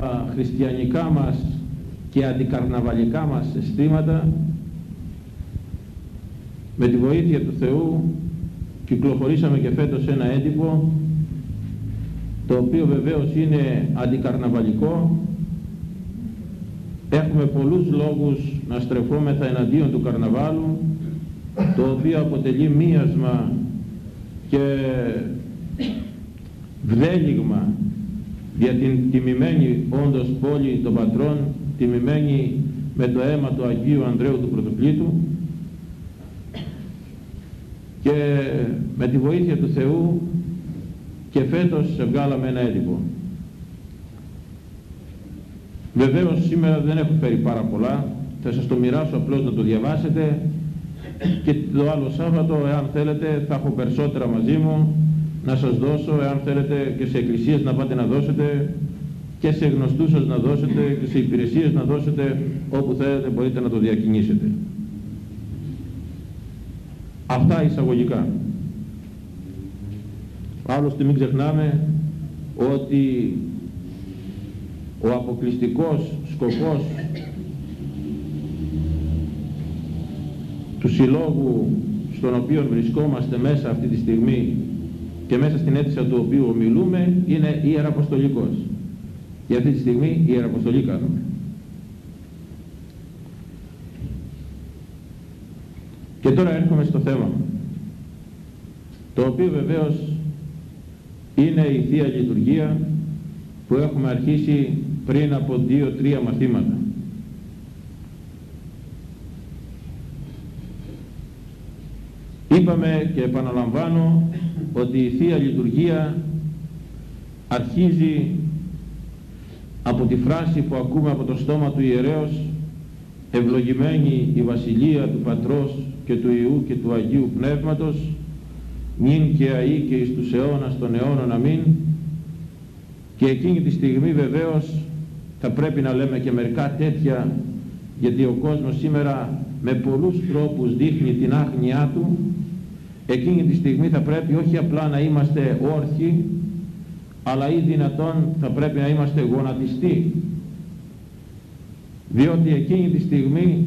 τα χριστιανικά μας και αντικαρναβαλικά μας αισθήματα με τη βοήθεια του Θεού κυκλοφορήσαμε και φέτος ένα έντυπο το οποίο βεβαίως είναι αντικαρναβαλικό. Έχουμε πολλούς λόγους να στρεφόμεθα εναντίον του καρναβάλου το οποίο αποτελεί μίασμα και βδέλιγμα για την τιμημένη όντως πόλη των πατρών τιμημένη με το αίμα του Αγίου Ανδρέου του Πρωτοκλήτου και με τη βοήθεια του Θεού και φέτος βγάλαμε ένα έντυπο. Βεβαίως σήμερα δεν έχω φέρει πάρα πολλά, θα σας το μοιράσω απλώς να το διαβάσετε. Και το άλλο Σάββατο εάν θέλετε θα έχω περισσότερα μαζί μου να σας δώσω εάν θέλετε και σε εκκλησίες να πάτε να δώσετε και σε γνωστούς σας να δώσετε και σε υπηρεσίες να δώσετε όπου θέλετε μπορείτε να το διακινήσετε. Αυτά εισαγωγικά. Άλλωστε μην ξεχνάμε ότι ο αποκλειστικός σκοπός του συλλόγου στον οποίο βρισκόμαστε μέσα αυτή τη στιγμή και μέσα στην αίτηση του οποίου μιλούμε είναι ιεραποστολικός. Για αυτή τη στιγμή ιεραποστολή κάνουμε. Και τώρα έρχομαι στο θέμα το οποίο βεβαίως είναι η Θεία Λειτουργία που έχουμε αρχίσει πριν από δύο-τρία μαθήματα. Είπαμε και επαναλαμβάνω ότι η Θεία Λειτουργία αρχίζει από τη φράση που ακούμε από το στόμα του ιερέως ευλογημένη η Βασιλεία του Πατρός και του Ιού και του Αγίου Πνεύματος νυν και αεί και εις τους αιώνας των αιώνων αμήν. Και εκείνη τη στιγμή βεβαίως θα πρέπει να λέμε και μερικά τέτοια γιατί ο κόσμος σήμερα με πολλούς τρόπους δείχνει την άγνοιά του εκείνη τη στιγμή θα πρέπει όχι απλά να είμαστε όρθιοι αλλά ή δυνατόν θα πρέπει να είμαστε γονατιστοί διότι εκείνη τη στιγμή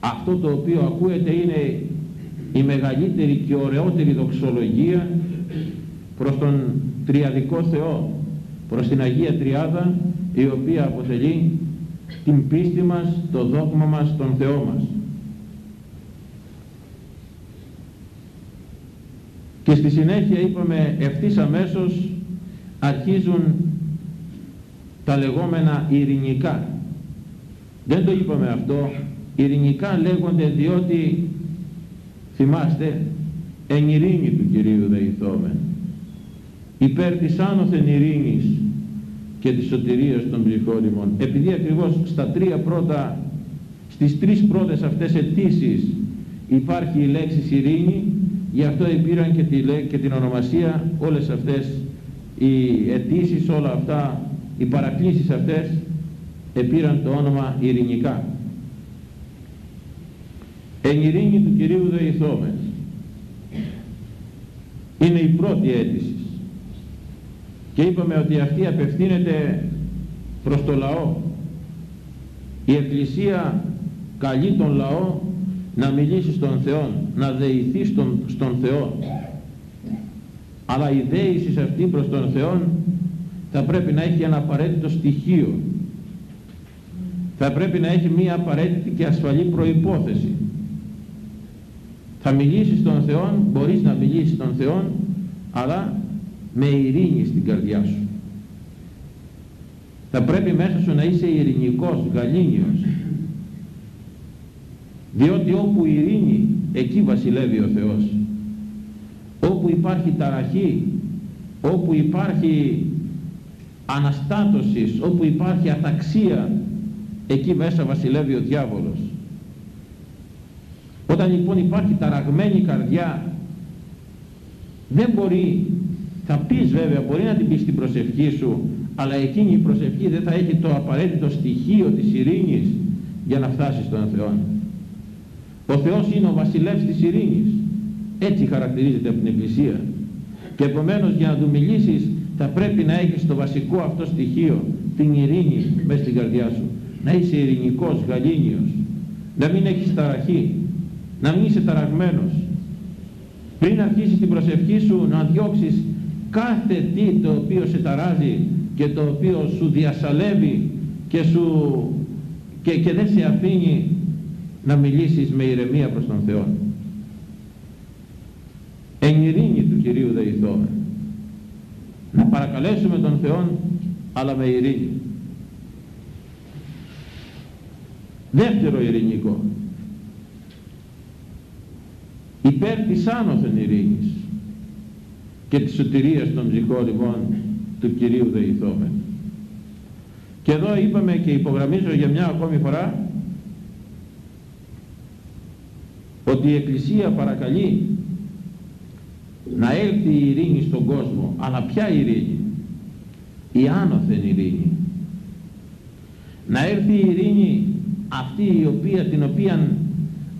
αυτό το οποίο ακούεται είναι η μεγαλύτερη και ωραιότερη δοξολογία προς τον Τριαδικό Θεό, προς την Αγία Τριάδα η οποία αποτελεί την πίστη μας, το δόγμα μας, τον Θεό μας. Και στη συνέχεια είπαμε ευθύς αμέσως αρχίζουν τα λεγόμενα ειρηνικά. Δεν το είπαμε αυτό. Ειρηνικά λέγονται διότι θυμάστε εν ειρήνη του Κυρίου δεηθόμεν υπέρ της άνωθεν ειρήνης και της σωτηρίας των ψυχών επειδή ακριβώς στα τρία πρώτα στις τρεις πρώτες αυτές αιτήσεις υπάρχει η λέξη ειρήνη γι' αυτό πήραν και, τη, και την ονομασία όλες αυτές οι αιτήσεις, όλα αυτά οι παρακλήσεις αυτές επήραν το όνομα ειρηνικά. Εν ειρήνη του Κυρίου δεηθόμεν είναι η πρώτη αίτηση. Και είπαμε ότι αυτή απευθύνεται προς το λαό. Η Εκκλησία καλεί τον λαό να μιλήσεις στον Θεό να δεηθείς στον, στον Θεό. Αλλά η δέησης σε αυτή προς τον Θεό θα πρέπει να έχει ένα απαραίτητο στοιχείο. Θα πρέπει να έχει μία απαραίτητη και ασφαλή προϋπόθεση. Θα μιλήσεις στον Θεό μπορείς να μιλήσεις στον Θεό αλλά με ειρήνη στην καρδιά σου. Θα πρέπει μέσα σου να είσαι ειρηνικός, γαλήνιος διότι όπου ειρήνη εκεί βασιλεύει ο Θεός όπου υπάρχει ταραχή όπου υπάρχει αναστάτωσης όπου υπάρχει αταξία εκεί μέσα βασιλεύει ο διάβολος όταν λοιπόν υπάρχει ταραγμένη καρδιά δεν μπορεί θα πεις βέβαια μπορεί να την πεις στην προσευχή σου αλλά εκείνη η προσευχή δεν θα έχει το απαραίτητο στοιχείο της ειρήνης για να φτάσεις στον Θεό. Ο Θεός είναι ο βασιλεύς της ειρήνης. Έτσι χαρακτηρίζεται από την Εκκλησία. Και επομένως για να του μιλήσεις θα πρέπει να έχεις το βασικό αυτό στοιχείο, την ειρήνη μέσα στην καρδιά σου. Να είσαι ειρηνικός, γαλήνιος, να μην έχεις ταραχή, να μην είσαι ταραγμένος. Πριν αρχίσεις την προσευχή σου να διώξεις κάθε τι το οποίο σε ταράζει και το οποίο σου διασαλεύει και, σου, και, και δεν σε αφήνει να μιλήσεις με ηρεμία προς τον Θεό. Εν ειρήνη του Κυρίου δεηθώμε. Να παρακαλέσουμε τον Θεό αλλά με ειρήνη. Δεύτερο ειρηνικό. Υπέρ της άνωθεν ειρήνης και της σωτηρίας των ψυχών λοιπόν του Κυρίου Δεϊθόμεν. Και εδώ είπαμε και υπογραμμίζω για μια ακόμη φορά ότι η Εκκλησία παρακαλεί να έρθει η ειρήνη στον κόσμο. Αλλά ποια ειρήνη; Η άνωθεν ειρήνη. Να έρθει η ειρήνη αυτή η οποία, την οποία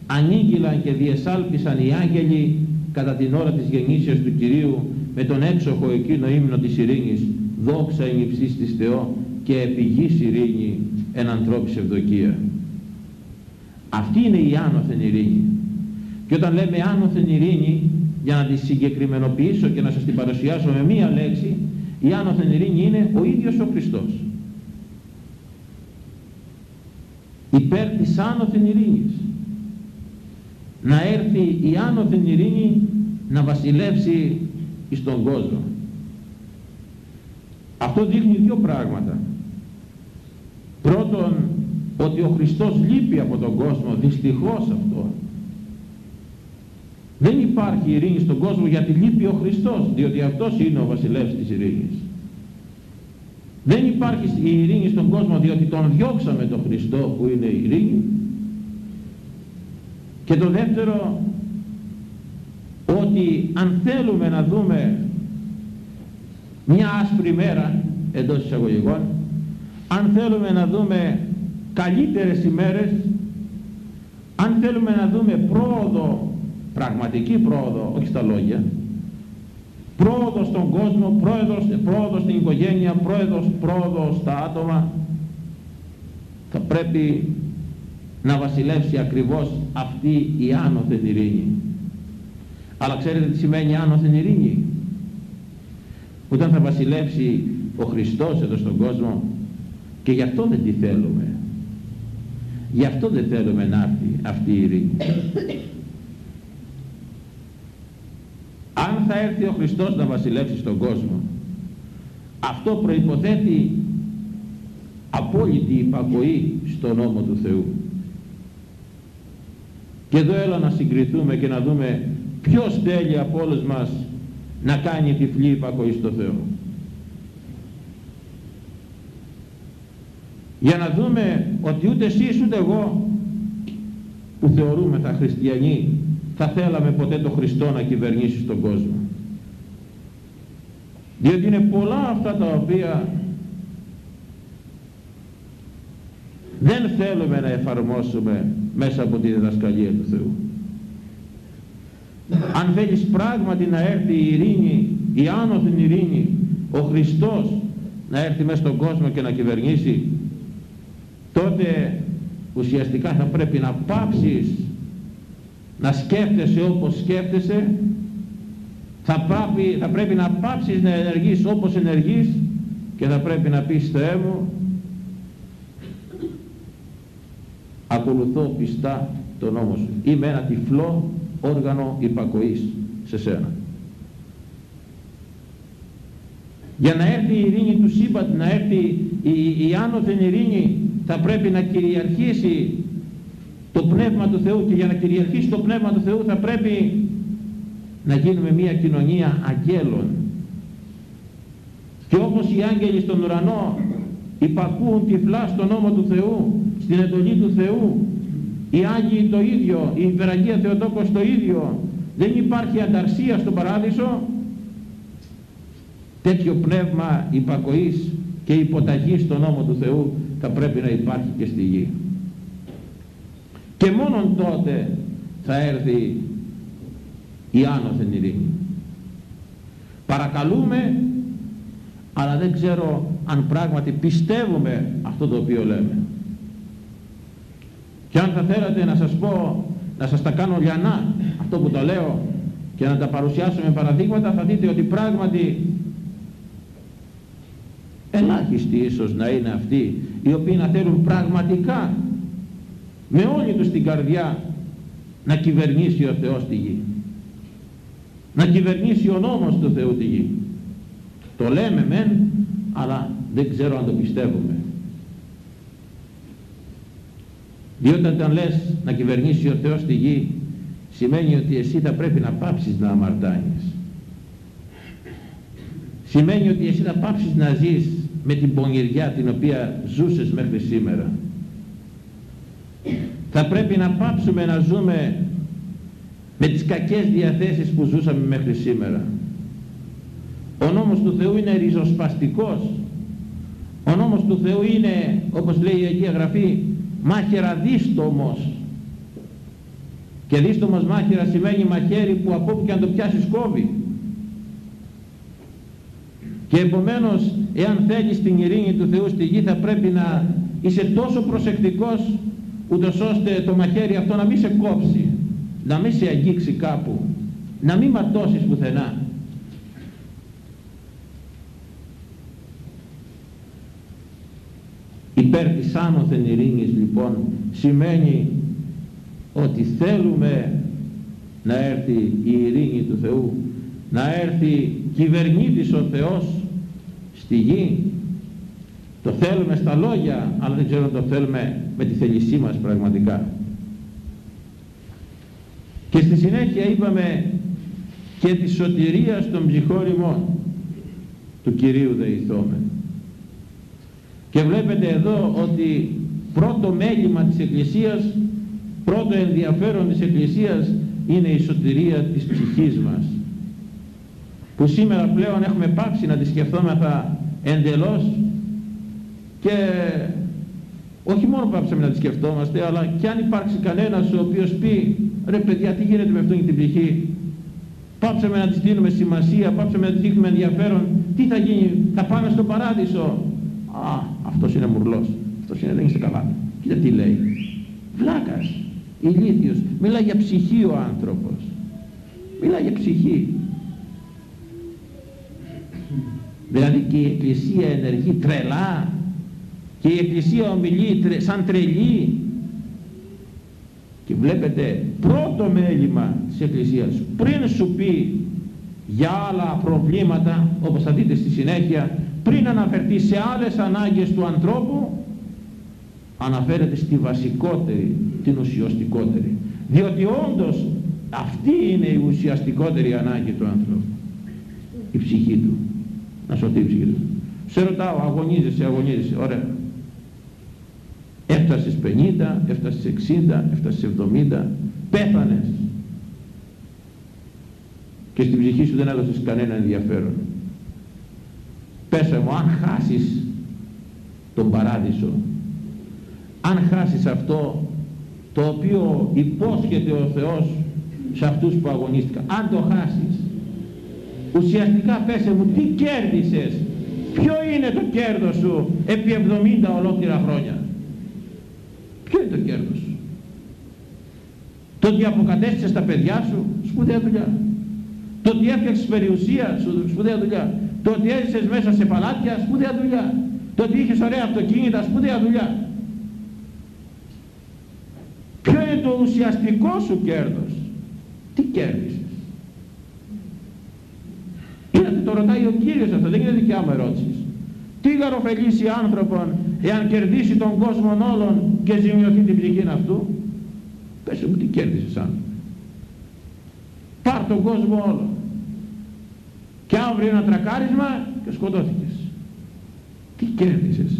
ανήγγυλαν και διεσάλπισαν οι άγγελοι κατά την ώρα της γεννήσεως του Κυρίου με τον έξοχο εκείνο ύμνο της ειρήνης δόξα η υψής της Θεό και επιγής ειρήνη εν ανθρώπης ευδοκία αυτή είναι η άνωθεν ειρήνη και όταν λέμε άνωθεν ειρήνη για να τη συγκεκριμενοποιήσω και να σας την παρουσιάσω με μία λέξη η άνωθεν ειρήνη είναι ο ίδιος ο Χριστός. Υπέρ της άνωθεν ειρήνης να έρθει η άνωθεν ειρήνη να βασιλεύσει στον κόσμο. Αυτό δείχνει δύο πράγματα. Πρώτον ότι ο Χριστός λείπει από τον κόσμο δυστυχώς αυτό δεν υπάρχει ειρήνη στον κόσμο γιατί λείπει ο Χριστός διότι αυτός είναι ο βασιλεύς της ειρήνης. Δεν υπάρχει η ειρήνη στον κόσμο διότι τον διώξαμε τον Χριστό που είναι η ειρήνη. Και το δεύτερο ότι αν θέλουμε να δούμε μια άσπρη μέρα εντός εισαγωγικών αν θέλουμε να δούμε καλύτερες ημέρες αν θέλουμε να δούμε πρόοδο πραγματική πρόοδο όχι στα λόγια. Πρόοδος στον κόσμο πρόοδο, πρόοδος στην οικογένεια πρόοδο, πρόοδος στα άτομα. Θα πρέπει να βασιλεύσει ακριβώς αυτή η άνωθεν ειρήνη. Αλλά ξέρετε τι σημαίνει άνωθεν ειρήνη; Όταν θα βασιλεύσει ο Χριστός εδώ στον κόσμο και γι' αυτό δεν τη θέλουμε. Γι' αυτό δεν θέλουμε να έρθει αυτή η ειρήνη αν θα έρθει ο Χριστός να βασιλεύσει στον κόσμο αυτό προϋποθέτει απόλυτη υπακοή στον νόμο του Θεού και εδώ έλα να συγκριθούμε και να δούμε ποιος θέλει από όλους μας να κάνει τυφλή υπακοή στο Θεό. Για να δούμε ότι ούτε εσείς ούτε εγώ που θεωρούμε τα χριστιανοί θα θέλαμε ποτέ το Χριστό να κυβερνήσει στον κόσμο. Διότι είναι πολλά αυτά τα οποία δεν θέλουμε να εφαρμόσουμε μέσα από τη διδασκαλία του Θεού. Αν θέλεις πράγματι να έρθει η ειρήνη, η άνωθεν ειρήνη, ο Χριστός να έρθει μέσα στον κόσμο και να κυβερνήσει, τότε ουσιαστικά θα πρέπει να πάψεις να σκέφτεσαι όπως σκέφτεσαι, θα πρέπει, θα πρέπει να πάψεις να ενεργείς όπως ενεργείς και θα πρέπει να πεις Θεέ μου ακολουθώ πιστά τον νόμο σου. Είμαι ένα τυφλό όργανο υπακοής σε σένα. Για να έρθει η ειρήνη του σύμπαντου, να έρθει η, η άνωθεν ειρήνη, θα πρέπει να κυριαρχήσει το Πνεύμα του Θεού και για να κυριαρχήσει το Πνεύμα του Θεού θα πρέπει να γίνουμε μια κοινωνία αγγέλων. Και όπως οι άγγελοι στον ουρανό υπακούν τυφλά στον νόμο του Θεού, στην εντολή του Θεού, οι Άγιοι το ίδιο, η Υπεραγία Θεοτόκος το ίδιο, δεν υπάρχει ανταρσία στον Παράδεισο, τέτοιο πνεύμα υπακοής και υποταγής στον νόμο του Θεού θα πρέπει να υπάρχει και στη γη. Και μόνον τότε θα έρθει η άνωθεν ειρήνη. Παρακαλούμε αλλά δεν ξέρω αν πράγματι πιστεύουμε αυτό το οποίο λέμε. Και αν θα θέλατε να σας πω, να σας τα κάνω λιανά αυτό που το λέω και να τα παρουσιάσω με παραδείγματα θα δείτε ότι πράγματι ελάχιστοι ίσως να είναι αυτοί οι οποίοι να θέλουν πραγματικά με όλη τους την καρδιά να κυβερνήσει ο Θεός τη γη. Να κυβερνήσει ο νόμος του Θεού τη γη. Το λέμε μεν αλλά δεν ξέρω αν το πιστεύουμε. Διότι όταν λες να κυβερνήσει ο Θεός τη γη σημαίνει ότι εσύ θα πρέπει να πάψεις να αμαρτάνεις. Σημαίνει ότι εσύ θα πάψεις να ζεις με την πονηριά την οποία ζούσες μέχρι σήμερα θα πρέπει να πάψουμε να ζούμε με τις κακές διαθέσεις που ζούσαμε μέχρι σήμερα. Ο νόμος του Θεού είναι ριζοσπαστικός. Ο νόμος του Θεού είναι όπως λέει η Αγία Γραφή μάχαιρα δίστομος και δίστομος μάχαιρα σημαίνει μαχαίρι που από όπου και αν το πιάσεις κόβει. Και επομένως εάν θέλεις την ειρήνη του Θεού στη γη θα πρέπει να είσαι τόσο προσεκτικός ούτως ώστε το μαχαίρι αυτό να μην σε κόψει να μην σε αγγίξει κάπου να μην ματώσεις πουθενά. Υπέρ της άνωθεν ειρήνης λοιπόν σημαίνει ότι θέλουμε να έρθει η ειρήνη του Θεού να έρθει κυβερνήτης ο Θεός στη γη το θέλουμε στα λόγια αλλά δεν ξέρω αν το θέλουμε με τη θέλησή μας πραγματικά. Και στη συνέχεια είπαμε και τη σωτηρία των ψυχόριμων του Κυρίου Δεϊθόμεν και βλέπετε εδώ ότι πρώτο μέλημα της Εκκλησίας πρώτο ενδιαφέρον της Εκκλησίας είναι η σωτηρία της ψυχής μας που σήμερα πλέον έχουμε πάψει να τη σκεφτόμεθα εντελώς και όχι μόνο πάψαμε να τη σκεφτόμαστε αλλά και αν υπάρξει κανένας ο οποίος πει ρε παιδιά τι γίνεται με αυτόν την ψυχή; Πάψαμε να της δίνουμε σημασία πάψαμε να της δείχνουμε ενδιαφέρον. Τι θα γίνει θα πάμε στον παράδεισο; Α αυτός είναι μουρλός. Αυτός είναι δεν είσαι καλά. Κοίτα τι λέει. Βλάκας ηλίθιος μιλάει για ψυχή ο άνθρωπος. Μιλάει για ψυχή δηλαδή και η Εκκλησία ενεργεί τρελά και η Εκκλησία ομιλεί σαν τρελή. Και βλέπετε πρώτο μέλημα της Εκκλησίας πριν σου πει για άλλα προβλήματα όπως θα δείτε στη συνέχεια πριν αναφερθεί σε άλλες ανάγκες του ανθρώπου αναφέρεται στη βασικότερη την ουσιαστικότερη. Διότι όντως αυτή είναι η ουσιαστικότερη ανάγκη του ανθρώπου. Η ψυχή του. Να σωθεί η ψυχή του. Σε ρωτάω αγωνίζεσαι αγωνίζεσαι. Ωραία έφτασες 50 έφτασες 60 έφτασες 70 πέθανες. Και στην ψυχή σου δεν έδωσες κανένα ενδιαφέρον. Πέσε μου αν χάσεις τον παράδεισο αν χάσεις αυτό το οποίο υπόσχεται ο Θεός σε αυτούς που αγωνίστηκαν αν το χάσεις ουσιαστικά πέσε μου τι κέρδισες; Ποιο είναι το κέρδος σου επί 70 ολόκληρα χρόνια; Ποιο είναι το κέρδος; Σου το ότι αποκατέστησες τα παιδιά σου σπουδαία δουλειά. Το ότι έφτιαξες περιουσία σου σπουδαία δουλειά. Το ότι έζησες μέσα σε παλάτια σπουδαία δουλειά. Το ότι είχες ωραία αυτοκίνητα σπουδαία δουλειά. Ποιο είναι το ουσιαστικό σου κέρδος; Τι κέρδισες; Είδατε το ρωτάει ο Κύριος αυτό δεν είναι δικιά μου ερώτηση. Τι γαροφελήσει άνθρωπον εάν κερδίσει τον κόσμο όλων και ζημιωθεί την ψυχή αυτού πες μου τι κέρδισες άνθρωπο πάρ τον κόσμο όλο και αύριο ένα τρακάρισμα και σκοτώθηκες. Τι κέρδισες.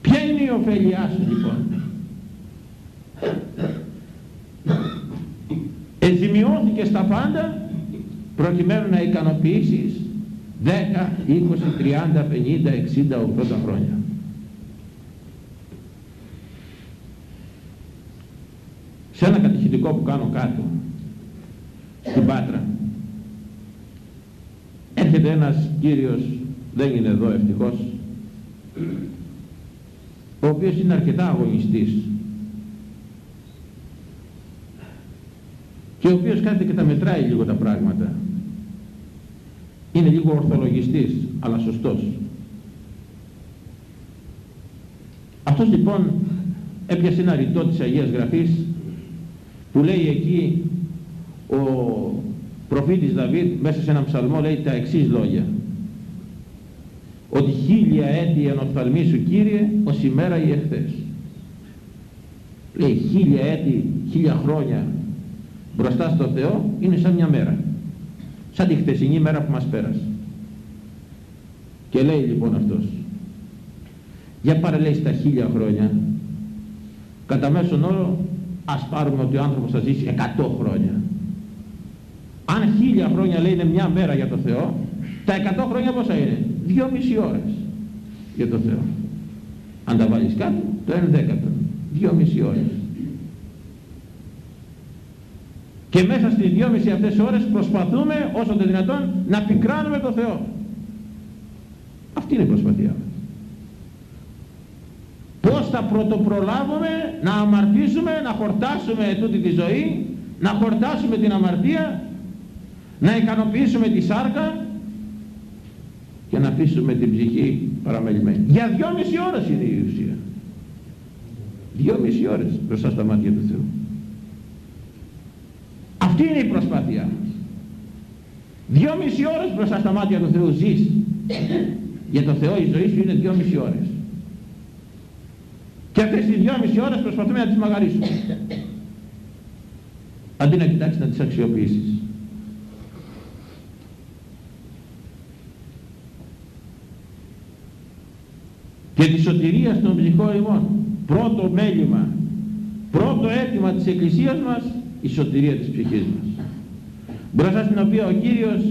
Ποια είναι η ωφέλειά σου λοιπόν; Εζημιώθηκε στα πάντα προκειμένου να ικανοποιήσεις 10, 20, 30, 50, 60, 80 χρόνια. Σε ένα κατηχητικό που κάνω κάτω στην Πάτρα έρχεται έρχεται ένας κύριος δεν είναι εδώ ευτυχώς ο οποίος είναι αρκετά αγωνιστής και ο οποίος κάθεται και τα μετράει λίγο τα πράγματα είναι λίγο ορθολογιστής αλλά σωστός. Αυτός λοιπόν έπιασε ένα ρητό της Αγίας Γραφής. Που λέει εκεί ο προφήτης Δαβίδ μέσα σε ένα ψαλμό λέει τα εξής λόγια. Ότι χίλια έτη ενοφθαλμή σου Κύριε ως ημέρα ή εχθές λέει χίλια έτη, χίλια χρόνια μπροστά στο Θεό είναι σαν μια μέρα σαν τη χθεσινή μέρα που μας πέρασε. Και λέει λοιπόν αυτός για πάρε λέει στα χίλια χρόνια. Κατά μέσον όρο ας πάρουμε ότι ο άνθρωπος θα ζήσει 100 χρόνια αν χίλια χρόνια λέει είναι μια μέρα για το Θεό τα 100 χρόνια πόσα είναι; Δυόμιση ώρες για το Θεό. Αν τα βάλεις κάτω το 1 δέκατο. Δυόμιση ώρες και μέσα στις δυόμιση αυτές ώρες προσπαθούμε όσο το δυνατόν να πικράνουμε το Θεό αυτή είναι η προσπαθία μας πως θα πρωτοπρολάβουμε να αμαρτήσουμε να χορτάσουμε τούτη τη ζωή να χορτάσουμε την αμαρτία να ικανοποιήσουμε τη σάρκα και να αφήσουμε την ψυχή παραμελημένη. Για δυόμιση ώρες είναι η ουσία. Δυόμιση ώρες μπροστά στα μάτια του Θεού. Αυτή είναι η προσπάθειά μας; Δυόμιση ώρες μπροστά στα μάτια του Θεού ζεις. Για το Θεό η ζωή σου είναι δυόμιση ώρες. Και αυτές τις δυόμιση ώρες προσπαθούμε να τις μαγαρίσουμε. Αντί να κοιτάξεις να τις αξιοποιήσεις. και τη σωτηρία των ψυχών ημών πρώτο μέλημα πρώτο αίτημα της Εκκλησίας μας η σωτηρία της ψυχής μας μπροστά στην οποία ο Κύριος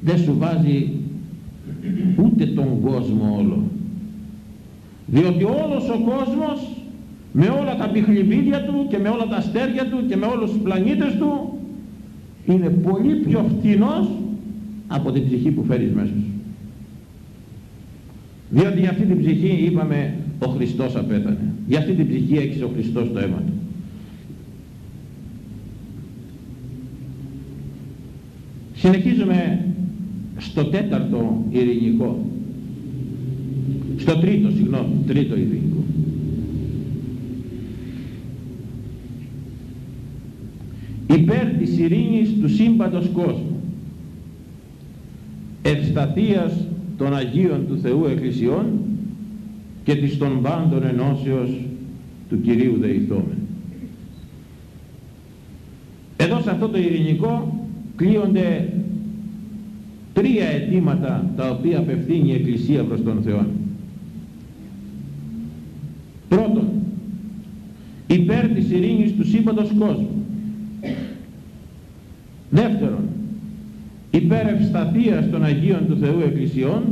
δεν σου βάζει ούτε τον κόσμο όλο διότι όλος ο κόσμος με όλα τα πιχλιμπίδια του και με όλα τα αστέρια του και με όλους τους πλανήτες του είναι πολύ πιο φτηνός από την ψυχή που φέρεις μέσα σου διότι για αυτή την ψυχή είπαμε ο Χριστός απέθανε. Για αυτή την ψυχή έξι ο Χριστός το αίμα του. Συνεχίζουμε στο τέταρτο ειρηνικό. Στο τρίτο, συγγνώμη, τρίτο ειρηνικό. Υπέρ της ειρήνης του σύμπαντος κόσμου. Ευσταθίας των Αγίων του Θεού Εκκλησιών και της των πάντων ενώσεως του Κυρίου Δεϊθόμεν. Εδώ σε αυτό το ειρηνικό κλείονται τρία αιτήματα τα οποία απευθύνει η Εκκλησία προς τον Θεό. Πρώτον, υπέρ της ειρήνης του σύμπαντος κόσμου. Δεύτερον, υπέρ ευσταθίας των Αγίων του Θεού Εκκλησιών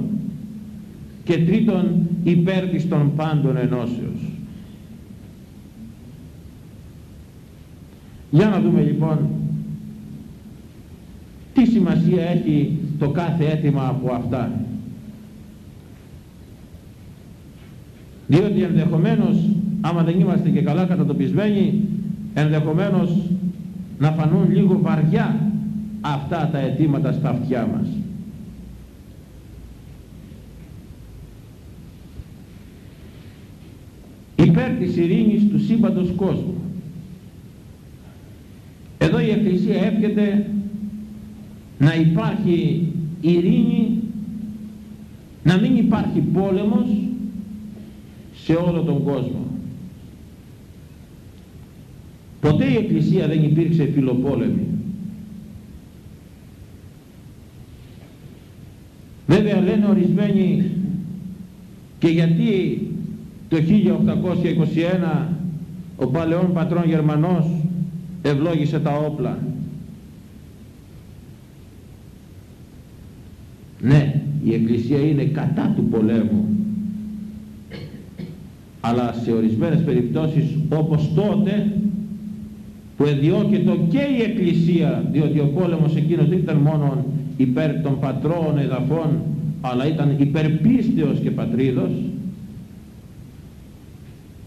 και τρίτον υπέρ της των πάντων ενώσεως. Για να δούμε λοιπόν τι σημασία έχει το κάθε αίτημα από αυτά; Διότι ενδεχομένως άμα δεν είμαστε και καλά κατατοπισμένοι ενδεχομένως να φανούν λίγο βαριά αυτά τα αιτήματα στα αυτιά μας. Υπέρ της ειρήνης του σύμπαντος κόσμου. Εδώ η Εκκλησία εύχεται να υπάρχει ειρήνη, να μην υπάρχει πόλεμος σε όλο τον κόσμο. Ποτέ η Εκκλησία δεν υπήρξε φιλοπόλεμη. Βέβαια λένε ορισμένοι και γιατί το 1821 ο παλαιόν πατρόν Γερμανός ευλόγησε τα όπλα. Ναι, η Εκκλησία είναι κατά του πολέμου. Αλλά σε ορισμένες περιπτώσεις όπως τότε που εδιώκετο και η Εκκλησία διότι ο πόλεμος εκείνος δεν ήταν μόνο υπέρ των πατρών εδαφών αλλά ήταν υπερπίστεως και πατρίδος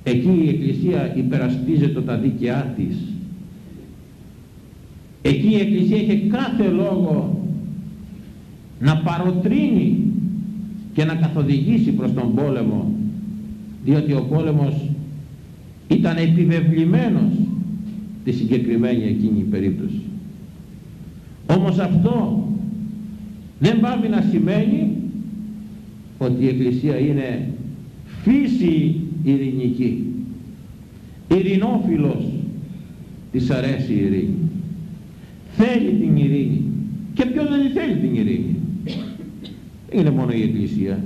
εκεί η Εκκλησία υπερασπίζεται τα δίκαιά της εκεί η Εκκλησία είχε κάθε λόγο να παροτρύνει και να καθοδηγήσει προς τον πόλεμο διότι ο πόλεμος ήταν επιβεβλημένος τη συγκεκριμένη εκείνη περίπτωση. Όμως αυτό δεν πάβει να σημαίνει ότι η Εκκλησία είναι φύση ειρηνική ειρηνόφιλος της αρέσει η ειρήνη. Θέλει την ειρήνη. Και ποιος δεν θέλει την ειρήνη; Είναι μόνο η Εκκλησία.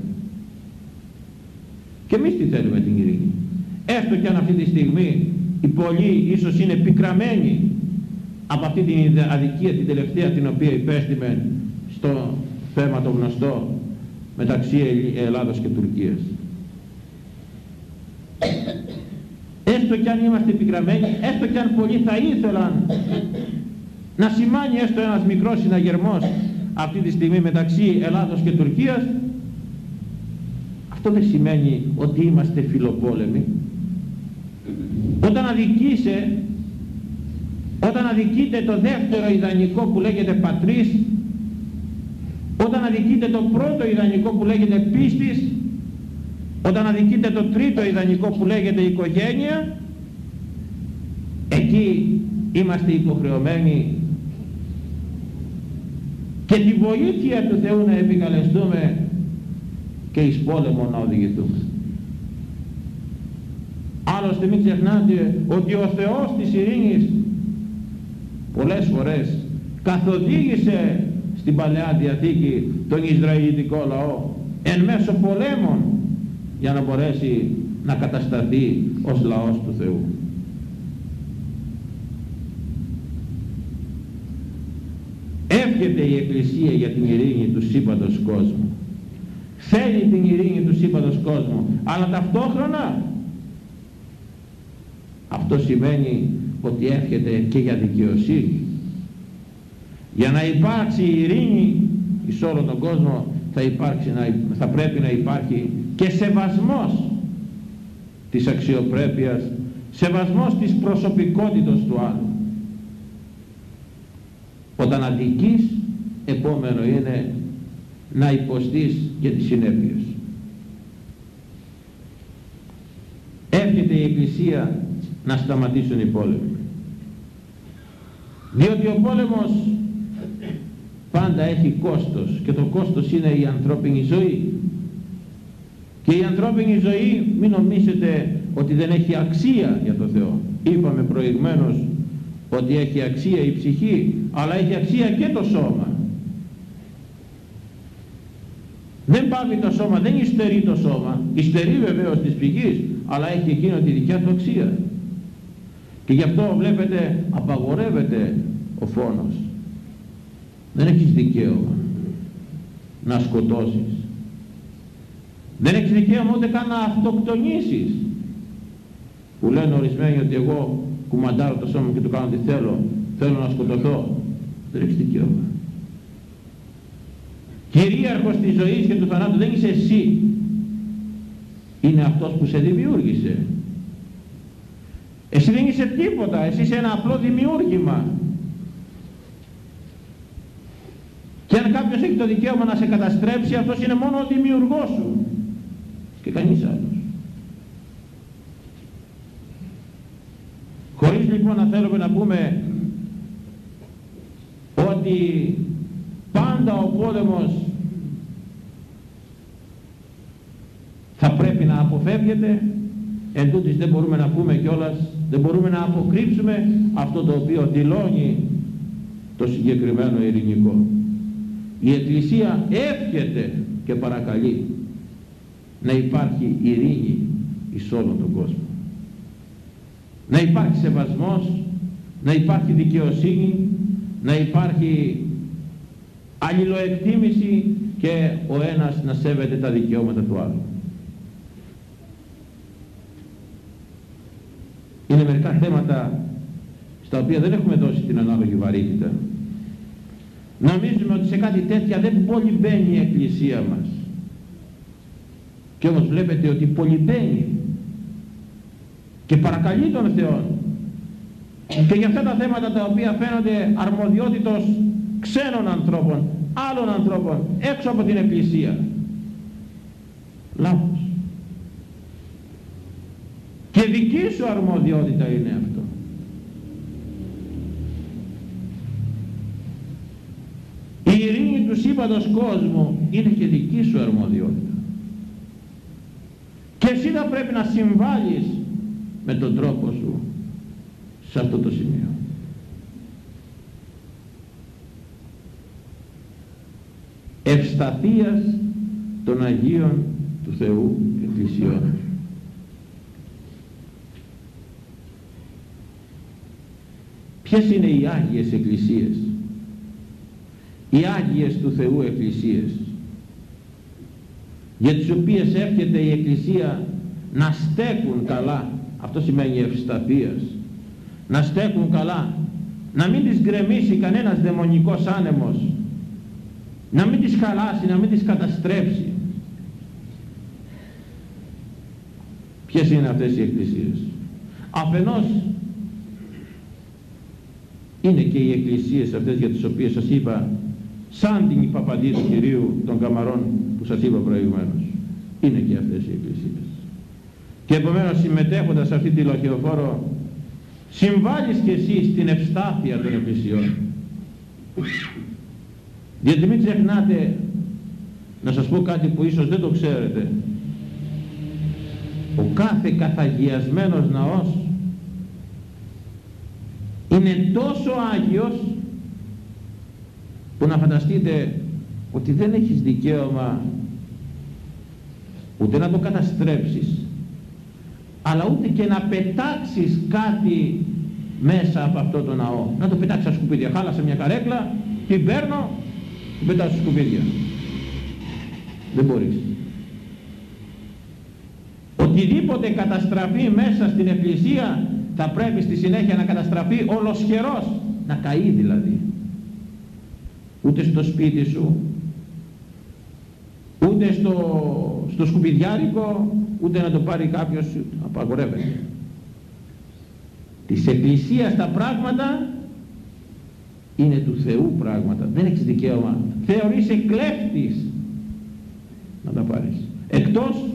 Και εμείς τι θέλουμε την ειρήνη. Έστω και αν αυτή τη στιγμή οι πολλοί ίσως είναι πικραμένοι από αυτή την αδικία την τελευταία την οποία υπέστημε στο θέμα το γνωστό μεταξύ Ελλάδος και Τουρκίας. Έστω και αν είμαστε πικραμένοι έστω και αν πολλοί θα ήθελαν να σημάνει έστω ένας μικρός συναγερμός αυτή τη στιγμή μεταξύ Ελλάδος και Τουρκίας αυτό δεν σημαίνει ότι είμαστε φιλοπόλεμοι. Όταν αδικήσε όταν αδικείται το δεύτερο ιδανικό που λέγεται πατρίς όταν αδικείται το πρώτο ιδανικό που λέγεται πίστης όταν αδικείται το τρίτο ιδανικό που λέγεται οικογένεια εκεί είμαστε υποχρεωμένοι και τη βοήθεια του Θεού να επικαλεστούμε και εις πόλεμο να οδηγηθούμε. Άλλωστε μην ξεχνάτε ότι ο Θεός της ειρήνης πολλές φορές καθοδήγησε στην Παλαιά Διαθήκη τον Ισραηλιτικό λαό εν μέσω πολέμων για να μπορέσει να κατασταθεί ως λαός του Θεού. Εύχεται η Εκκλησία για την ειρήνη του σύμπαντος κόσμου. Θέλει την ειρήνη του σύμπαντος κόσμου. Αλλά ταυτόχρονα αυτό σημαίνει ότι εύχεται και για δικαιοσύνη. Για να υπάρξει ειρήνη σε όλο τον κόσμο θα, υπάρξει, θα πρέπει να υπάρχει και σεβασμός της αξιοπρέπειας, σεβασμός της προσωπικότητας του άλλου. Όταν αδικείς, επόμενο είναι να υποστείς και τις συνέπειες. Έρχεται η Εκκλησία να σταματήσουν οι πόλεμοι. Διότι ο πόλεμος πάντα έχει κόστος και το κόστος είναι η ανθρώπινη ζωή. Και η ανθρώπινη ζωή μην νομίζετε ότι δεν έχει αξία για το Θεό. Είπαμε προηγμένως ότι έχει αξία η ψυχή αλλά έχει αξία και το σώμα δεν πάβει το σώμα, δεν υστερεί το σώμα. Υστερεί βεβαίως της ψυχής αλλά έχει εκείνο τη δικιά του αξία. Και γι' αυτό βλέπετε απαγορεύεται ο φόνος. Δεν έχεις δικαίωμα να σκοτώσεις. Δεν έχεις δικαίωμα ούτε καν να αυτοκτονήσεις. Που λένε ορισμένοι ότι εγώ κουμαντάρω το σώμα και του κάνω τι θέλω. Θέλω να σκοτωθώ. Δεν έχεις δικαίωμα κυρίαρχος της ζωής και του θανάτου. Δεν είσαι εσύ. Είναι αυτός που σε δημιούργησε. Εσύ δεν είσαι τίποτα. Εσύ είσαι ένα απλό δημιούργημα. Και αν κάποιος έχει το δικαίωμα να σε καταστρέψει αυτός είναι μόνο ο δημιουργός σου. Και κανείς άλλος. Χωρίς λοιπόν να θέλουμε να πούμε ότι πάντα ο πόλεμος θα πρέπει να αποφεύγεται. Εν τούτης δεν μπορούμε να πούμε κιόλας δεν μπορούμε να αποκρύψουμε αυτό το οποίο δηλώνει το συγκεκριμένο ειρηνικό. Η Εκκλησία εύχεται και παρακαλεί να υπάρχει ειρήνη εις όλο τον κόσμο. Να υπάρχει σεβασμός να υπάρχει δικαιοσύνη να υπάρχει αλληλοεκτίμηση και ο ένας να σέβεται τα δικαιώματα του άλλου. Είναι μερικά θέματα στα οποία δεν έχουμε δώσει την ανάλογη βαρύτητα. νομίζουμε ότι σε κάτι τέτοια δεν πολυμπαίνει η Εκκλησία μας. Και όμως βλέπετε ότι πολυμπαίνει και παρακαλεί τον Θεό και για αυτά τα θέματα τα οποία φαίνονται αρμοδιότητος ξένων ανθρώπων άλλων ανθρώπων έξω από την Εκκλησία. Λάθος και δική σου αρμοδιότητα είναι αυτό. Η ειρήνη του σύμπαντος κόσμου είναι και δική σου αρμοδιότητα. Και εσύ θα πρέπει να συμβάλλεις με τον τρόπο σου σε αυτό το σημείο. Ευσταθίας των Αγίων του Θεού Εκκλησιών ποιες είναι οι Άγιες Εκκλησίες; Οι Άγιες του Θεού Εκκλησίες. Για τις οποίες έρχεται η Εκκλησία να στέκουν καλά αυτό σημαίνει ευσταθίας να στέκουν καλά να μην τις γκρεμίσει κανένας δαιμονικός άνεμος να μην τις χαλάσει, να μην τις καταστρέψει. Ποιες είναι αυτές οι εκκλησίες; Αφενός είναι και οι εκκλησίες αυτές για τις οποίες σας είπα σαν την Παπαδί του Κυρίου των Καμαρών που σας είπα προηγουμένως. Είναι και αυτές οι εκκλησίες. Και επομένως συμμετέχοντας σε αυτή τη λοχεοφόρο συμβάλλεις και εσύ στην ευστάθεια των εκκλησιών. Γιατί μην ξεχνάτε να σας πω κάτι που ίσως δεν το ξέρετε. Ο κάθε καθαγιασμένος ναός είναι τόσο Άγιος που να φανταστείτε ότι δεν έχεις δικαίωμα ούτε να το καταστρέψεις αλλά ούτε και να πετάξεις κάτι μέσα από αυτό το ναό. Να το πετάξεις στα σκουπίδια. Χάλασε μια καρέκλα την παίρνω την πετάω στα σκουπίδια. Δεν μπορείς. Οτιδήποτε καταστραφεί μέσα στην εκκλησία θα πρέπει στη συνέχεια να καταστραφεί ολοσχερός να καεί δηλαδή. Ούτε στο σπίτι σου ούτε στο, στο σκουπιδιάρικο ούτε να το πάρει κάποιος απαγορεύεται. Της εκκλησίας τα πράγματα είναι του Θεού πράγματα. Δεν έχεις δικαίωμα. Θεωρείσαι κλέφτης να τα πάρεις. Εκτός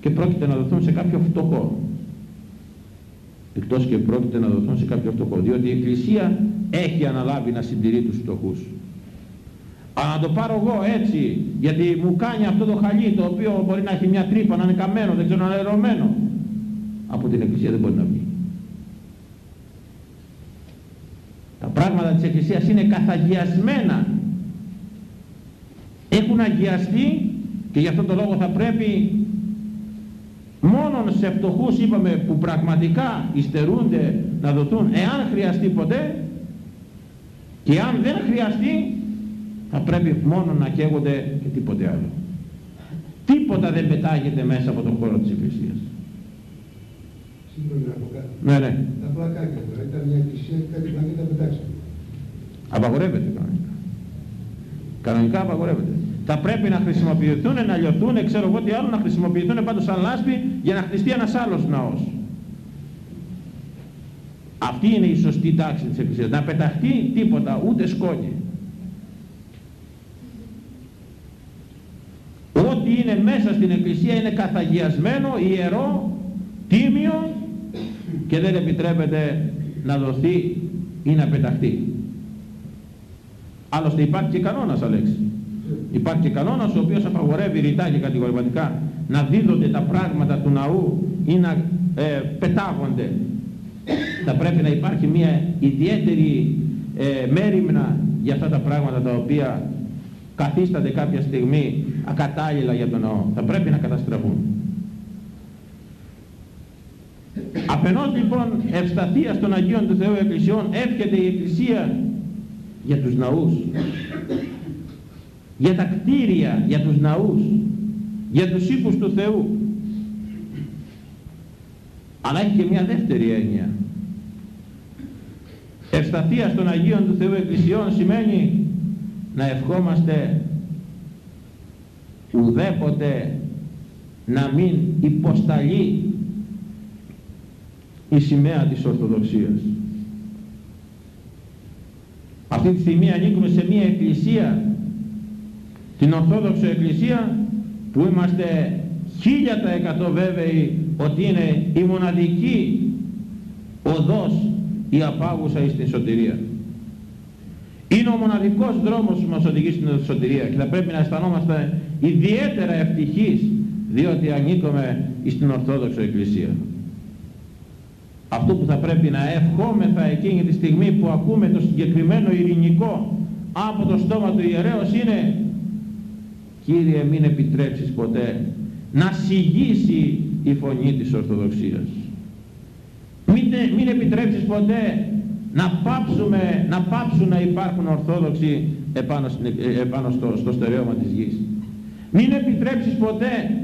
και πρόκειται να δοθούν σε κάποιο φτωχό εκτός και πρόκειται να δοθούν σε κάποιο φτωχό διότι η Εκκλησία έχει αναλάβει να συντηρεί τους φτωχούς. Αλλά να το πάρω εγώ έτσι γιατί μου κάνει αυτό το χαλί το οποίο μπορεί να έχει μια τρύπα να είναι καμένο δεν ξέρω να είναι ερωμένο. Από την Εκκλησία δεν μπορεί να βγει. Τα πράγματα της Εκκλησίας είναι καθαγιασμένα. Έχουν αγιαστεί και γι' αυτό το λόγο θα πρέπει μόνον σε φτωχούς είπαμε που πραγματικά υστερούνται να δοθούν. Εάν χρειαστεί ποτέ και αν δεν χρειαστεί θα πρέπει μόνο να καίγονται και τίποτε άλλο. Τίποτα δεν πετάγεται μέσα από τον χώρο της Εκκλησίας. Συγγνώμη να πω κάτι. ναι ναι. Τα πλακάκια τώρα, ήταν μια εκκλησία και κάτι πλακέτα πετάξτε. απαγορεύεται κανονικά. Κανονικά απαγορεύεται θα πρέπει να χρησιμοποιηθούν, να λιωθούν, ξέρω εγώ τι άλλο, να χρησιμοποιηθούν πάντως σαν λάσπη για να χτιστεί ένας άλλος ναός. Αυτή είναι η σωστή τάξη της Εκκλησίας. Να πεταχτεί τίποτα, ούτε σκόνη. Ό,τι είναι μέσα στην Εκκλησία είναι καθαγιασμένο, ιερό, τίμιο και δεν επιτρέπεται να δοθεί ή να πεταχτεί. Άλλωστε υπάρχει και κανόνας Αλέξη. Υπάρχει και κανόνας ο οποίος απαγορεύει ρητά και κατηγορηματικά να δίδονται τα πράγματα του ναού ή να ε, πετάγονται. Θα πρέπει να υπάρχει μια ιδιαίτερη ε, μέρημνα για αυτά τα πράγματα τα οποία καθίστανται κάποια στιγμή ακατάλληλα για τον ναό. Θα πρέπει να καταστραφούν. Αφενός λοιπόν ευσταθία των Αγίων του Θεού Εκκλησιών εύχεται η Εκκλησία για τους ναούς για τα κτίρια, για τους ναούς, για τους οίκους του Θεού. Αλλά έχει και μια δεύτερη έννοια. Ευσταθία των Αγίων του Θεού Εκκλησιών σημαίνει να ευχόμαστε ουδέποτε να μην υποσταλεί η σημαία της Ορθοδοξίας. Αυτή τη στιγμή ανήκουμε σε μια εκκλησία, την Ορθόδοξο Εκκλησία, που είμαστε χίλια τα εκατό βέβαιοι ότι είναι η μοναδική οδός η απάγουσα στην σωτηρία. Είναι ο μοναδικός δρόμος που μας οδηγεί στην σωτηρία και θα πρέπει να αισθανόμαστε ιδιαίτερα ευτυχείς διότι ανήκουμε στην Ορθόδοξο Εκκλησία. Αυτό που θα πρέπει να ευχόμεθα εκείνη τη στιγμή που ακούμε το συγκεκριμένο ειρηνικό από το στόμα του ιερέως είναι Κύριε μην επιτρέψεις ποτέ να σιγήσει η φωνή της Ορθοδοξίας. Μην, μην επιτρέψεις ποτέ να, πάψουμε, να πάψουν να υπάρχουν Ορθόδοξοι επάνω, επάνω στο, στο στερέωμα της γης. Μην επιτρέψεις ποτέ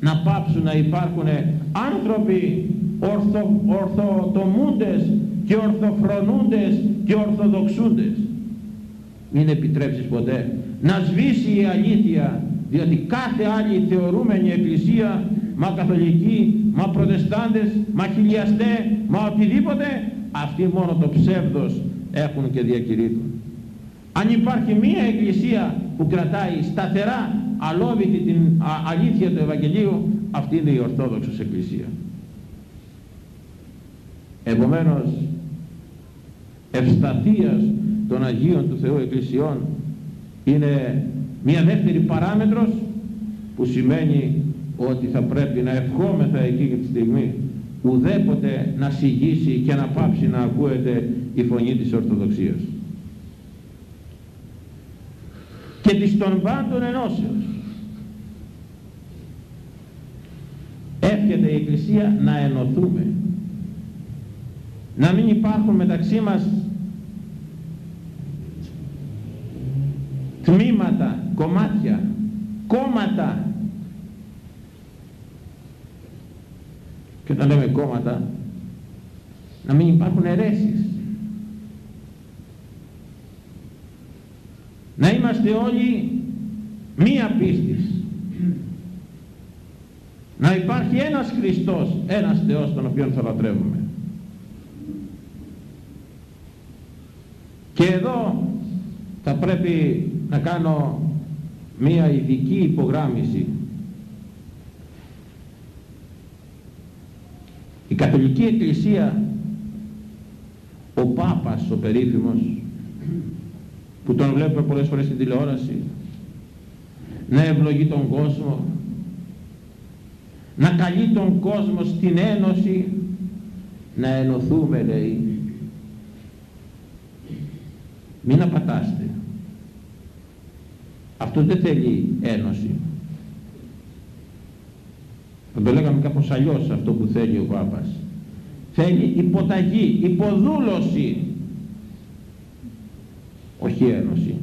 να πάψουν να υπάρχουν άνθρωποι ορθο, ορθοτομούντες και ορθοφρονούντες και ορθοδοξούντες. Μην επιτρέψεις ποτέ να σβήσει η αλήθεια διότι κάθε άλλη θεωρούμενη εκκλησία μα καθολική, μα προτεστάντες, μα χιλιαστέ, μα οτιδήποτε αυτοί μόνο το ψεύδος έχουν και διακηρύττουν. Αν υπάρχει μία εκκλησία που κρατάει σταθερά αλόβητη την αλήθεια του Ευαγγελίου αυτή είναι η Ορθόδοξος Εκκλησία. Επομένως ευσταθίας των Αγίων του Θεού Εκκλησιών είναι μια δεύτερη παράμετρος που σημαίνει ότι θα πρέπει να ευχόμεθα εκεί τη στιγμή ουδέποτε να συγγύσει και να πάψει να ακούεται η φωνή της Ορθοδοξίας. Και της των πάντων ενώσεως εύχεται η Εκκλησία να ενωθούμε να μην υπάρχουν μεταξύ μας τμήματα, κομμάτια, κόμματα. Και όταν λέμε κόμματα να μην υπάρχουν αιρέσεις. Να είμαστε όλοι μία πίστης. Να υπάρχει ένας Χριστός ένας Θεός τον οποίο θα λατρεύουμε. Και εδώ θα πρέπει να κάνω μία ειδική υπογράμμιση. Η Καθολική Εκκλησία ο Πάπας ο περίφημος που τον βλέπουμε πολλές φορές στην τηλεόραση να ευλογεί τον κόσμο να καλεί τον κόσμο στην ένωση να ενωθούμε λέει. Μην απατάστε αυτό δεν θέλει ένωση. Θα το λέγαμε κάπως αλλιώς αυτό που θέλει ο Πάπας. Θέλει υποταγή, υποδούλωση. Όχι ένωση.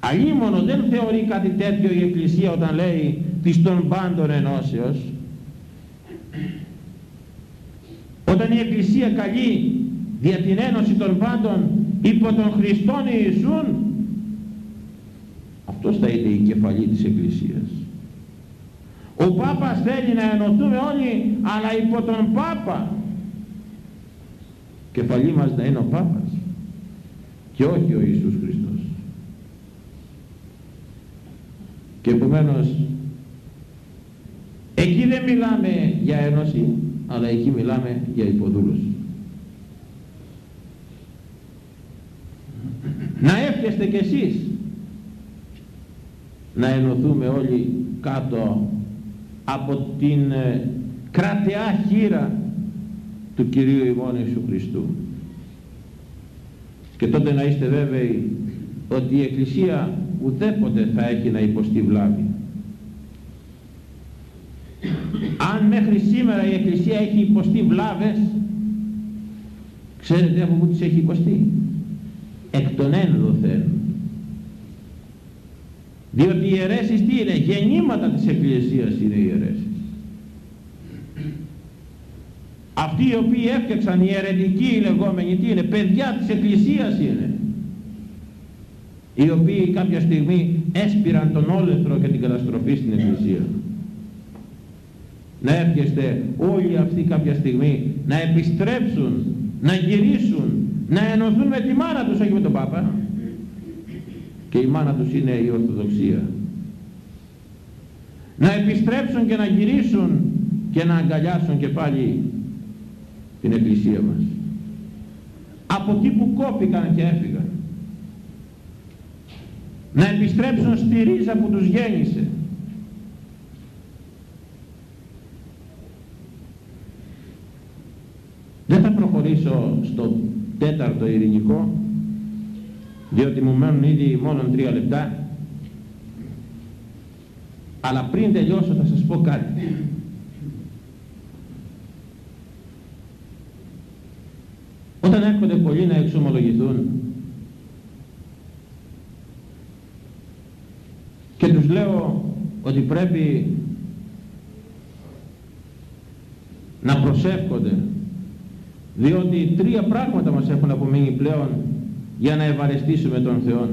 Αλλήμωνο δεν θεωρεί κάτι τέτοιο η Εκκλησία όταν λέει της των πάντων ενώσεως. Όταν η Εκκλησία καλεί δια την ένωση των πάντων υπό τον Χριστόν Ιησούν αυτός θα είναι η κεφαλή της Εκκλησίας. Ο Πάπας θέλει να ενωθούμε όλοι αλλά υπό τον Πάπα. Κεφαλή μας να είναι ο Πάπας και όχι ο Ιησούς Χριστός. και επομένως εκεί δεν μιλάμε για ένωση αλλά εκεί μιλάμε για υποδούλωση να εύχεστε κι εσείς να ενωθούμε όλοι κάτω από την ε, κρατεά χείρα του Κυρίου ημών Ιησού Χριστού και τότε να είστε βέβαιοι ότι η Εκκλησία ουδέποτε θα έχει να υποστεί βλάβη. Αν μέχρι σήμερα η Εκκλησία έχει υποστεί βλάβες, ξέρετε από πού τις έχει υποστεί; Εκ των ένδοθεν. Διότι οι αιρέσεις τι είναι, γεννήματα της Εκκλησίας είναι οι αιρέσεις. αυτοί οι οποίοι έφτιαξαν οι αιρετικοί οι λεγόμενοι τι είναι; Παιδιά της εκκλησίας είναι οι οποίοι κάποια στιγμή έσπηραν τον όλεθρο και την καταστροφή στην εκκλησία να έρχεστε όλοι αυτοί κάποια στιγμή να επιστρέψουν να γυρίσουν να ενωθούν με τη μάνα τους όχι με τον Πάπα. Και η μάνα τους είναι η Ορθοδοξία. Να επιστρέψουν και να γυρίσουν και να αγκαλιάσουν και πάλι την εκκλησία μας. Από εκεί που κόπηκαν και έφυγαν. Να επιστρέψουν στη ρίζα που τους γέννησε. Δεν θα προχωρήσω στο τέταρτο ειρηνικό διότι μου μένουν ήδη μόνο τρία λεπτά. Αλλά πριν τελειώσω θα σας πω κάτι. Όταν έρχονται πολλοί να εξομολογηθούν και τους λέω ότι πρέπει να προσεύχονται διότι τρία πράγματα μας έχουν απομείνει πλέον για να ευαρεστήσουμε τον Θεό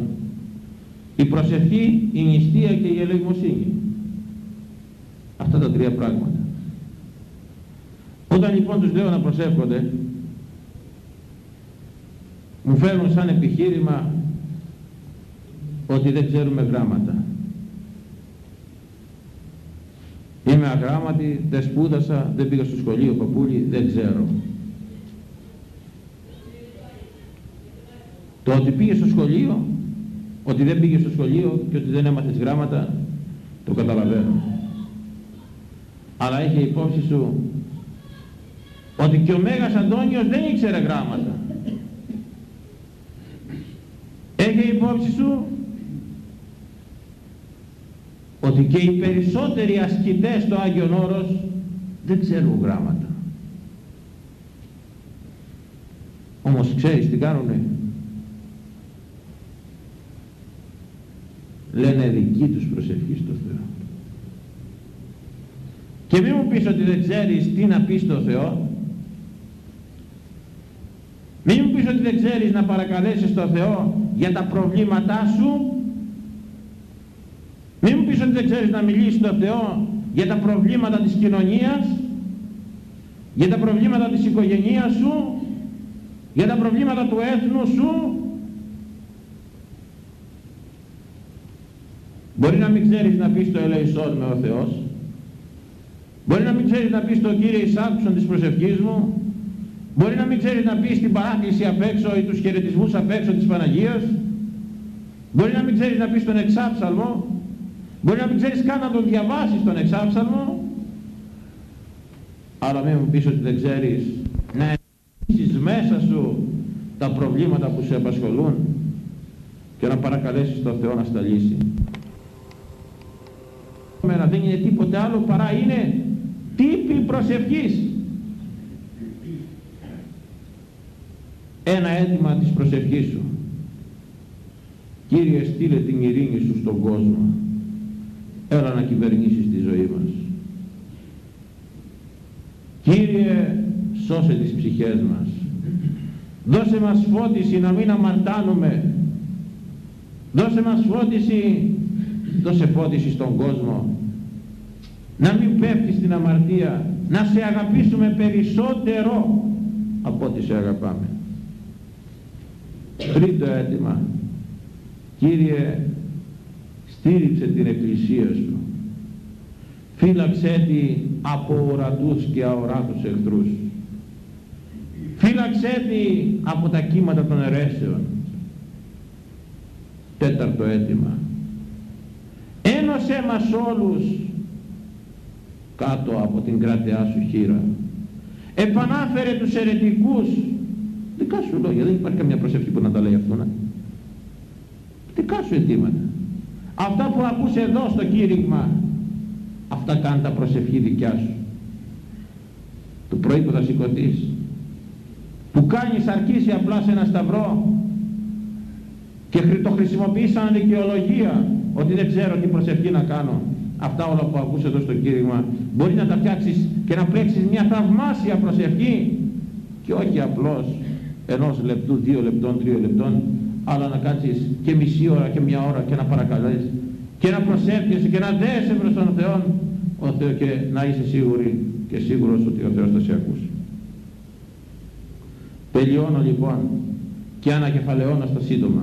η προσευχή, η νηστεία και η ελεημοσύνη. Αυτά τα τρία πράγματα. Όταν λοιπόν τους λέω να προσεύχονται μου φέρουν σαν επιχείρημα ότι δεν ξέρουμε γράμματα. Είμαι αγράμματη, δεν σπούδασα, δεν πήγα στο σχολείο παππούλη, δεν ξέρω Το ότι πήγε στο σχολείο, ότι δεν πήγε στο σχολείο και ότι δεν έμαθες γράμματα, το καταλαβαίνω. Αλλά έχει υπόψη σου ότι και ο Μέγας Αντώνιος δεν ήξερε γράμματα. Έχει υπόψη σου ότι και οι περισσότεροι ασκητές στο Άγιον Όρος δεν ξέρουν γράμματα. Όμως ξέρεις τι κάνουνε; Λένε δική τους προσευχή στο Θεό. Και μην μου πεις ότι δεν ξέρεις τι να πεις στο Θεό. Μην μου πεις ότι δεν ξέρεις να παρακαλέσεις το Θεό για τα προβλήματά σου. Μην μου πεις ότι δεν ξέρεις να μιλήσεις στο Θεό για τα προβλήματα της κοινωνίας για τα προβλήματα της οικογένειας σου για τα προβλήματα του έθνους σου Μπορεί να μην ξέρεις να πεις το ελεησόν με ο Θεός. Μπορεί να μην ξέρεις να πεις το Κύριε εισάκουσον της προσευχής μου. Μπορεί να μην ξέρεις να πεις την παράκληση απ' έξω ή τους χαιρετισμούς απ' έξω της Παναγίας. Μπορεί να μην ξέρεις να πεις τον εξάψαλμο. Μπορεί να μην ξέρεις καν να τον διαβάσεις τον εξάψαλμο. Αλλά μην μου πεις ότι δεν ξέρεις να εννοήσεις μέσα σου τα προβλήματα που σε απασχολούν και να παρακαλέσεις τον Θεό να στα λύσει δεν είναι τίποτε άλλο παρά είναι τύπη προσευχής. Ένα αίτημα της προσευχής σου. Κύριε στείλε την ειρήνη σου στον κόσμο. Έλα να κυβερνήσεις τη ζωή μας. Κύριε σώσε τις ψυχές μας. Δώσε μας φώτιση να μην αμαρτάνουμε. Δώσε μας φώτιση δώσε φώτιση στον κόσμο να μην πέφτει στην αμαρτία. Να σε αγαπήσουμε περισσότερο από ό,τι σε αγαπάμε. Τρίτο αίτημα. Κύριε στήριξε την εκκλησία σου. Φύλαξέ τη από ορατούς και αοράτους εχθρούς. Φύλαξέ τη από τα κύματα των αιρέσεων. Τέταρτο αίτημα. Ένωσέ μας όλους κάτω από την κράτεά σου χείρα. Επανάφερε τους αιρετικούς. Δικά σου λόγια δεν υπάρχει καμιά προσευχή που να τα λέει αυτό να. δικά σου αιτήματα. Αυτά που ακούς εδώ στο κήρυγμα αυτά κάνει τα προσευχή δικιά σου. Το πρωί που θα σηκωθείς που κάνεις αρκίσει απλά σε ένα σταυρό και το χρησιμοποιείς σαν δικαιολογία ότι δεν ξέρω τι προσευχή να κάνω αυτά όλα που ακούσε εδώ στο κήρυγμα μπορεί να τα φτιάξεις και να πλέξεις μια θαυμάσια προσευχή και όχι απλώς ενός λεπτού, δύο λεπτών, τρία λεπτών αλλά να κάτσεις και μισή ώρα και μια ώρα και να παρακαλείς και να προσεύχεσαι και να δέσαι προς τον Θεό ο Θεός και να είσαι σίγουροι και σίγουρος ότι ο Θεός θα σε ακούσει. Τελειώνω λοιπόν και ανακεφαλαιώνω στα σύντομα.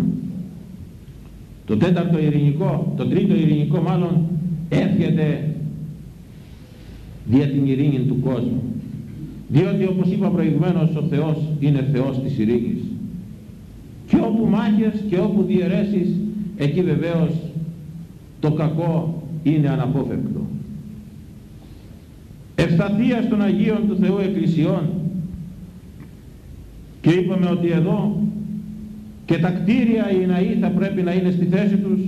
Το τέταρτο ειρηνικό, το τρίτο ειρηνικό μάλλον έρχεται δια την ειρήνη του κόσμου. Διότι όπως είπα προηγουμένως ο Θεός είναι Θεός της ειρήνης. Και όπου μάχες και όπου διαιρέσεις εκεί βεβαίως το κακό είναι αναπόφευκτο. Ευσταθία των Αγίων του Θεού Εκκλησιών και είπαμε ότι εδώ και τα κτίρια οι ναοί θα πρέπει να είναι στη θέση τους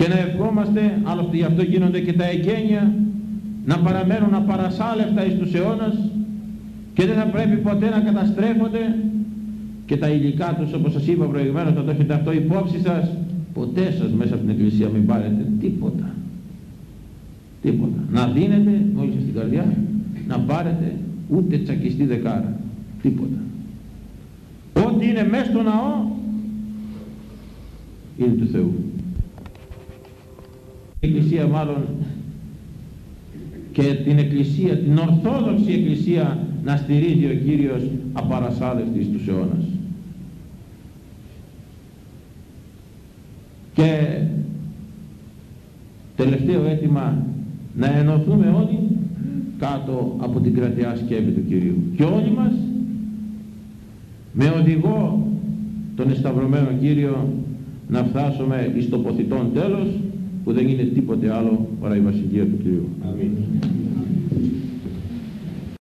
και να ευχόμαστε, άλλωστε γι' αυτό γίνονται και τα εγγένεια, να παραμένουν απαρασάλευτα εις τους αιώνας και δεν θα πρέπει ποτέ να καταστρέφονται και τα υλικά τους όπως σας είπα προηγουμένως να το έχετε αυτό υπόψη σας ποτέ σας μέσα στην εκκλησία μην πάρετε τίποτα. Τίποτα. Να δίνετε όλοι σας στην καρδιά να πάρετε ούτε τσακιστή δεκάρα. Τίποτα. Ό,τι είναι μέσα στο ναό είναι του Θεού. η εκκλησία μάλλον και την εκκλησία, την ορθόδοξη εκκλησία να στηρίζει ο Κύριος απαρασάδευτης τους αιώνας. Και τελευταίο αίτημα να ενωθούμε όλοι κάτω από την κρατεά σκέπη του Κυρίου. Και όλοι μας με οδηγό τον εσταυρωμένο Κύριο να φτάσουμε εις το ποθητόν τέλος που δεν είναι τίποτε άλλο παρά η βασιλεία του Κυρίου. Αμήν.